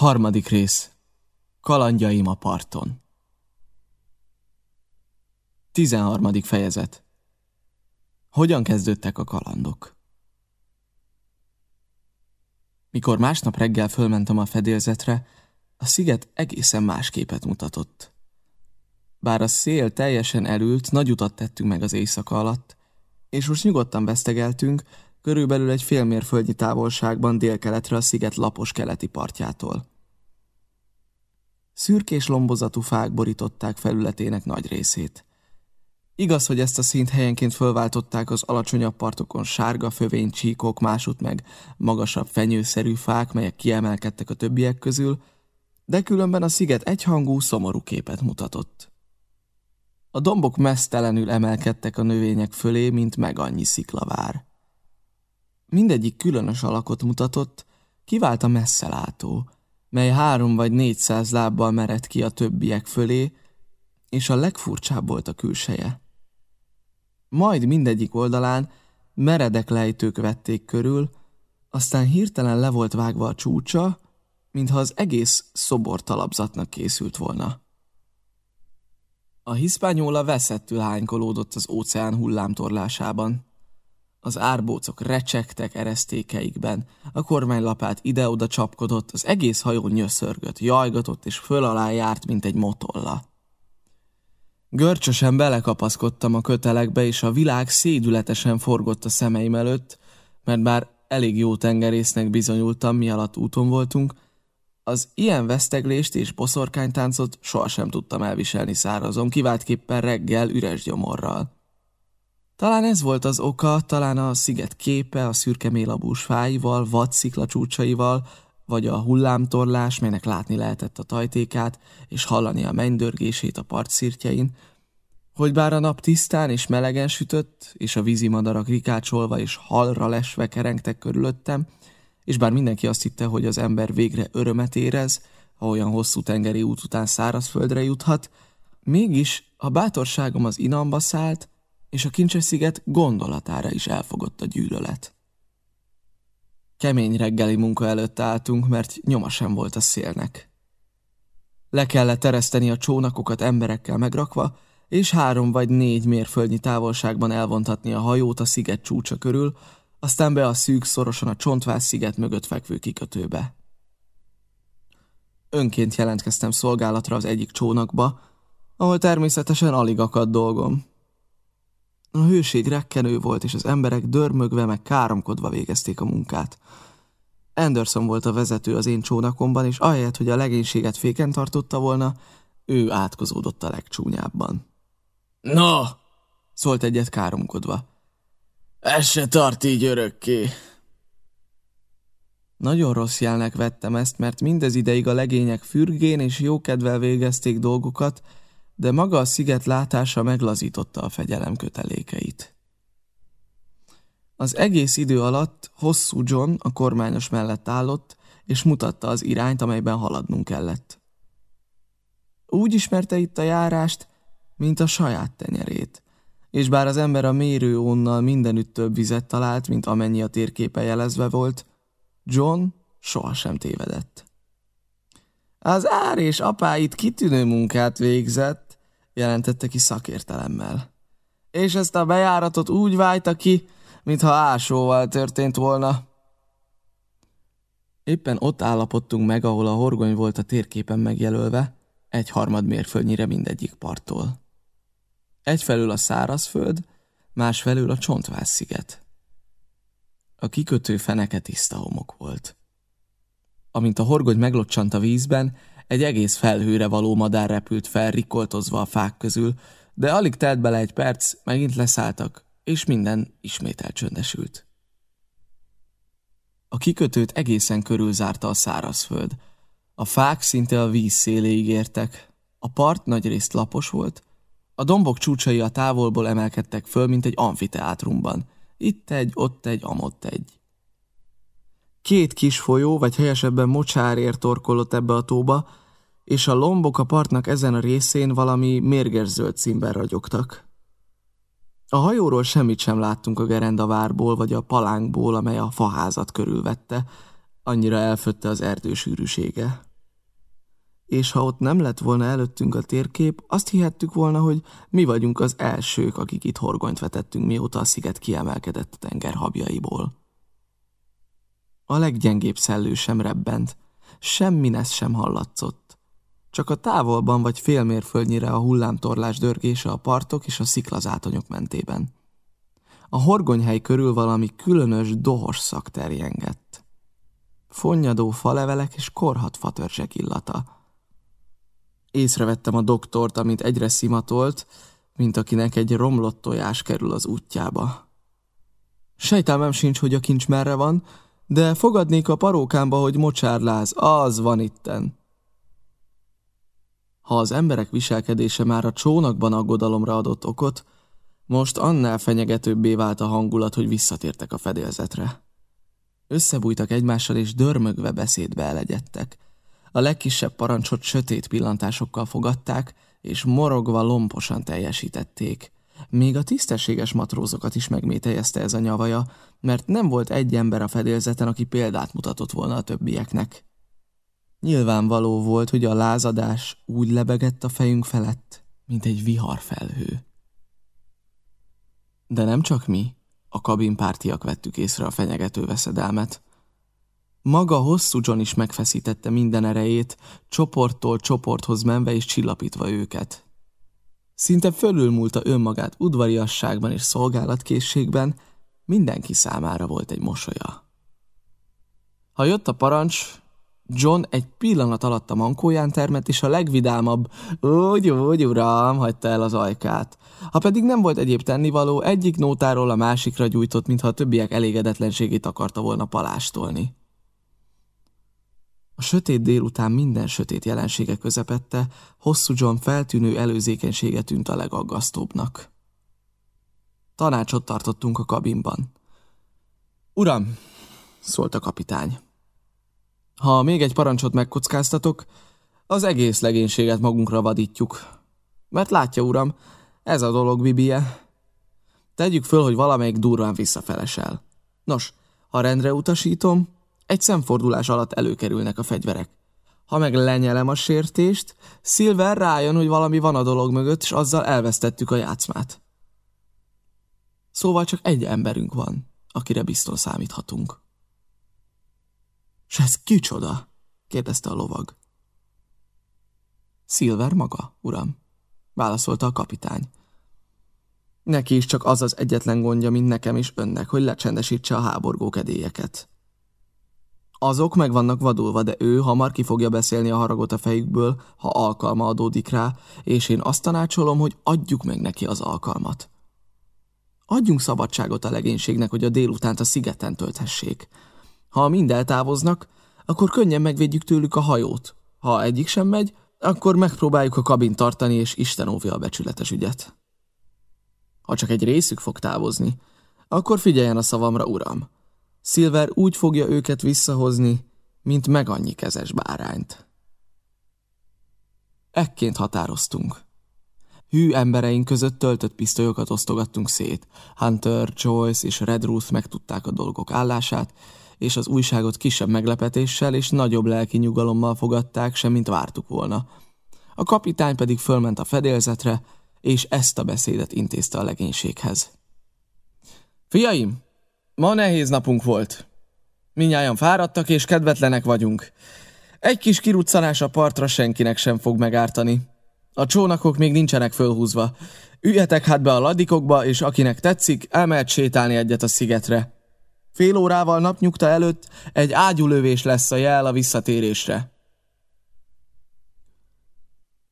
Harmadik rész. Kalandjaim a parton. 13. fejezet. Hogyan kezdődtek a kalandok? Mikor másnap reggel fölmentem a fedélzetre, a sziget egészen más képet mutatott. Bár a szél teljesen elült, nagy utat tettünk meg az éjszaka alatt, és most nyugodtan vesztegeltünk, körülbelül egy félmérföldnyi távolságban délkeletre a sziget lapos keleti partjától. Szürkés lombozatú fák borították felületének nagy részét. Igaz, hogy ezt a szint helyenként fölváltották az alacsonyabb partokon sárga fövénycsíkok, másút meg magasabb fenyőszerű fák, melyek kiemelkedtek a többiek közül, de különben a sziget egyhangú, szomorú képet mutatott. A dombok mesztelenül emelkedtek a növények fölé, mint meg annyi sziklavár. Mindegyik különös alakot mutatott, kivált a messzelátó, mely három vagy négyszáz lábbal mered ki a többiek fölé, és a legfurcsább volt a külseje. Majd mindegyik oldalán meredek lejtők vették körül, aztán hirtelen le volt vágva a csúcsa, mintha az egész szobor talapzatnak készült volna. A hiszpányóla veszettül hánykolódott az óceán hullámtorlásában. Az árbócok recsegtek eresztékeikben, a kormánylapát ide-oda csapkodott, az egész hajó nyöszörgött, jajgatott és föl alá járt, mint egy motolla. Görcsösen belekapaszkodtam a kötelekbe, és a világ szédületesen forgott a szemeim előtt, mert bár elég jó tengerésznek bizonyultam, mi alatt úton voltunk, az ilyen veszteglést és boszorkánytáncot sohasem tudtam elviselni szárazon, kiváltképpen reggel üres gyomorral. Talán ez volt az oka, talán a sziget képe, a szürke mélabús fáival, vadszikla csúcsaival, vagy a hullámtorlás, melynek látni lehetett a tajtékát, és hallani a mennydörgését a partszirtjein, hogy bár a nap tisztán és melegen sütött, és a vízimadarak rikácsolva és halra lesve kerengtek körülöttem, és bár mindenki azt hitte, hogy az ember végre örömet érez, ha olyan hosszú tengeri út után szárazföldre juthat, mégis a bátorságom az inamba szállt, és a kincses sziget gondolatára is elfogott a gyűlölet. Kemény reggeli munka előtt álltunk, mert nyoma sem volt a szélnek. Le kellett tereszteni a csónakokat emberekkel megrakva, és három vagy négy mérföldnyi távolságban elvontatni a hajót a sziget csúcsa körül, aztán be a szűk szorosan a Csontváz sziget mögött fekvő kikötőbe. Önként jelentkeztem szolgálatra az egyik csónakba, ahol természetesen alig akadt dolgom. A hőség rekkenő volt, és az emberek dörmögve meg káromkodva végezték a munkát. Anderson volt a vezető az én csónakomban, és ahelyett, hogy a legénységet féken tartotta volna, ő átkozódott a legcsúnyábban. No, szólt egyet káromkodva. Ez se tart így örökké. Nagyon rossz jelnek vettem ezt, mert mindez ideig a legények fürgén és jókedvel végezték dolgokat, de maga a sziget látása meglazította a fegyelem kötelékeit. Az egész idő alatt hosszú John a kormányos mellett állott, és mutatta az irányt, amelyben haladnunk kellett. Úgy ismerte itt a járást, mint a saját tenyerét, és bár az ember a mérőónnal mindenütt több vizet talált, mint amennyi a térképe jelezve volt, John sohasem tévedett. Az ár és apáit kitűnő munkát végzett, jelentette ki szakértelemmel. És ezt a bejáratot úgy vájta ki, mintha ásóval történt volna. Éppen ott állapodtunk meg, ahol a horgony volt a térképen megjelölve, egy harmad mérföldnyire mindegyik parttól. Egyfelül a szárazföld, másfelül a csontváz sziget. A kikötő feneke tiszta homok volt. Amint a horgony meglocsant a vízben, egy egész felhőre való madár repült fel, rikoltozva a fák közül, de alig telt bele egy perc, megint leszálltak, és minden ismét elcsöndesült. A kikötőt egészen körül zárta a szárazföld. A fák szinte a víz széléig értek. A part nagyrészt lapos volt, a dombok csúcsai a távolból emelkedtek föl, mint egy amfiteátrumban. Itt egy, ott egy, amott egy. Két kis folyó, vagy helyesebben mocsárért torkolott ebbe a tóba, és a lombok a partnak ezen a részén valami mérgezöld színben ragyogtak. A hajóról semmit sem láttunk a gerendavárból vagy a palánkból, amely a faházat körülvette, annyira elfötte az erdő sűrűsége. és ha ott nem lett volna előttünk a térkép, azt hihettük volna, hogy mi vagyunk az elsők, akik itt horgonyt vetettünk, mióta a sziget kiemelkedett a tenger habjaiból. A leggyengébb szellő sem rebbent, semmi nesz sem hallatszott. Csak a távolban vagy félmérföldnyire a hullámtorlás dörgése a partok és a sziklazátonyok mentében. A horgonyhely körül valami különös, dohos szak terjengett. Fonnyadó falevelek és korhat fatörzsek illata. Észrevettem a doktort, amit egyre szimatolt, mint akinek egy romlott tojás kerül az útjába. Sejtelmem sincs, hogy a kincs merre van, de fogadnék a parókámba, hogy mocsárláz, az van itten. Ha az emberek viselkedése már a csónakban aggodalomra adott okot, most annál fenyegetőbbé vált a hangulat, hogy visszatértek a fedélzetre. Összebújtak egymással, és dörmögve beszédbe elegyedtek. A legkisebb parancsot sötét pillantásokkal fogadták, és morogva lomposan teljesítették. Még a tisztességes matrózokat is megmételjezte ez a nyavaja, mert nem volt egy ember a fedélzeten, aki példát mutatott volna a többieknek. Nyilvánvaló volt, hogy a lázadás úgy lebegett a fejünk felett, mint egy viharfelhő. De nem csak mi, a kabinpártiak vettük észre a fenyegető veszedelmet. Maga hosszú John is megfeszítette minden erejét, csoporttól csoporthoz menve és csillapítva őket. Szinte fölülmúlta önmagát udvariasságban és szolgálatkészségben, mindenki számára volt egy mosolya. Ha jött a parancs, John egy pillanat alatt a mankóján termett, és a legvidámabb, úgy, úgy, uram, hagyta el az ajkát. Ha pedig nem volt egyéb tennivaló, egyik nótáról a másikra gyújtott, mintha a többiek elégedetlenségét akarta volna palástolni. A sötét délután minden sötét jelensége közepette, hosszú John feltűnő előzékenysége tűnt a legaggasztóbbnak. Tanácsot tartottunk a kabinban. Uram, szólt a kapitány. Ha még egy parancsot megkockáztatok, az egész legénységet magunkra vadítjuk. Mert látja, uram, ez a dolog bibie. Tegyük föl, hogy valamelyik durván visszafelesel. Nos, ha rendre utasítom, egy szemfordulás alatt előkerülnek a fegyverek. Ha meg lenyelem a sértést, Silver rájön, hogy valami van a dolog mögött, és azzal elvesztettük a játszmát. Szóval csak egy emberünk van, akire biztos számíthatunk. S ez kicsoda? kérdezte a lovag. Silver maga, uram, válaszolta a kapitány. Neki is csak az az egyetlen gondja, mint nekem is önnek, hogy lecsendesítse a háborgó kedélyeket. Azok meg vannak vadulva, de ő hamar ki fogja beszélni a haragot a fejükből, ha alkalma adódik rá, és én azt tanácsolom, hogy adjuk meg neki az alkalmat. Adjunk szabadságot a legénységnek, hogy a délutánt a szigeten tölthessék. Ha mind eltávoznak, akkor könnyen megvédjük tőlük a hajót. Ha egyik sem megy, akkor megpróbáljuk a kabin tartani, és Isten óvja a becsületes ügyet. Ha csak egy részük fog távozni, akkor figyeljen a szavamra, uram. Silver úgy fogja őket visszahozni, mint meg annyi kezes bárányt. Ekként határoztunk. Hű embereink között töltött pisztolyokat osztogattunk szét. Hunter, Joyce és Red Ruth megtudták a dolgok állását, és az újságot kisebb meglepetéssel és nagyobb lelki nyugalommal fogadták, semmint vártuk volna. A kapitány pedig fölment a fedélzetre, és ezt a beszédet intézte a legénységhez. Fiaim, ma nehéz napunk volt. Minnyáján fáradtak és kedvetlenek vagyunk. Egy kis kiruccanás a partra senkinek sem fog megártani. A csónakok még nincsenek fölhúzva. Üljetek hát be a ladikokba, és akinek tetszik, elmehet sétálni egyet a szigetre. Fél órával napnyugta előtt egy ágyulövés lesz a jel a visszatérésre.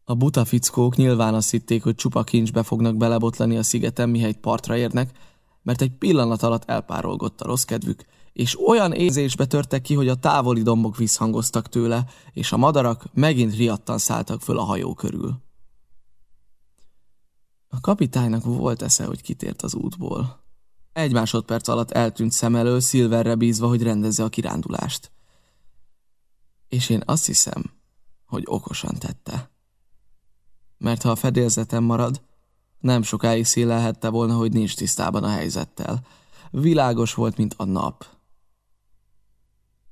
A buta fickók nyilván azt hitték, hogy csupa kincsbe fognak belebotlani a szigeten, mihelyt partra érnek, mert egy pillanat alatt elpárolgott a rossz kedvük, és olyan érzésbe törtek ki, hogy a távoli dombok visszhangoztak tőle, és a madarak megint riadtan szálltak föl a hajó körül. A kapitánynak volt esze, hogy kitért az útból. Egy másodperc alatt eltűnt szem elől, Silverre bízva, hogy rendezze a kirándulást. És én azt hiszem, hogy okosan tette. Mert ha a fedélzetem marad, nem sokáig szélelhette volna, hogy nincs tisztában a helyzettel. Világos volt, mint a nap.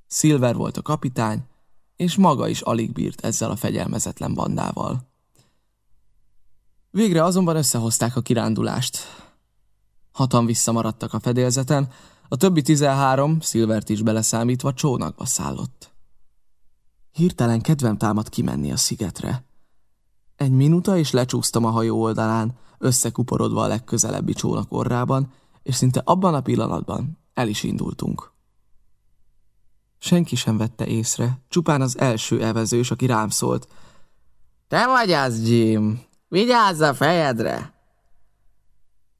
Silver volt a kapitány, és maga is alig bírt ezzel a fegyelmezetlen bandával. Végre azonban összehozták a kirándulást. Hatan visszamaradtak a fedélzeten, a többi tizenhárom, Szilvert is beleszámítva, csónakba szállott. Hirtelen kedvem támad kimenni a szigetre. Egy minuta, és lecsúsztam a hajó oldalán, összekuporodva a legközelebbi csónak orrában, és szinte abban a pillanatban el is indultunk. Senki sem vette észre, csupán az első evezős, aki rám szólt. Te vagy az, Jim! Vigyázz a fejedre!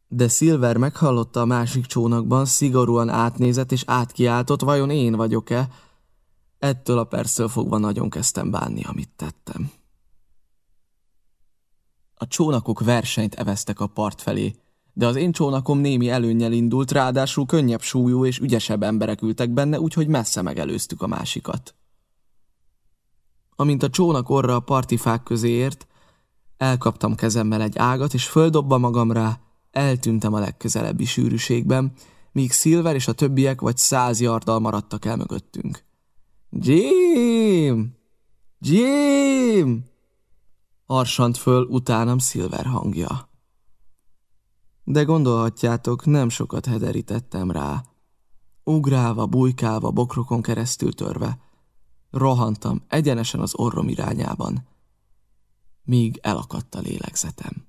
De Silver meghallotta a másik csónakban, szigorúan átnézett és átkiáltott, vajon én vagyok-e? Ettől a perctől fogva nagyon kezdtem bánni, amit tettem. A csónakok versenyt eveztek a part felé, de az én csónakom némi előnnyel indult, ráadásul könnyebb súlyú és ügyesebb emberek ültek benne, úgyhogy messze megelőztük a másikat. Amint a csónak orra a partifák közé ért, elkaptam kezemmel egy ágat, és földobba magam rá, eltűntem a legközelebbi sűrűségben, míg Silver és a többiek vagy száz yardal maradtak el mögöttünk. Jim! Jim! Arsant föl utánam Silver hangja. De gondolhatjátok, nem sokat hederítettem rá. Ugrálva, bujkálva, bokrokon keresztül törve, rohantam egyenesen az orrom irányában, míg elakadt a lélegzetem.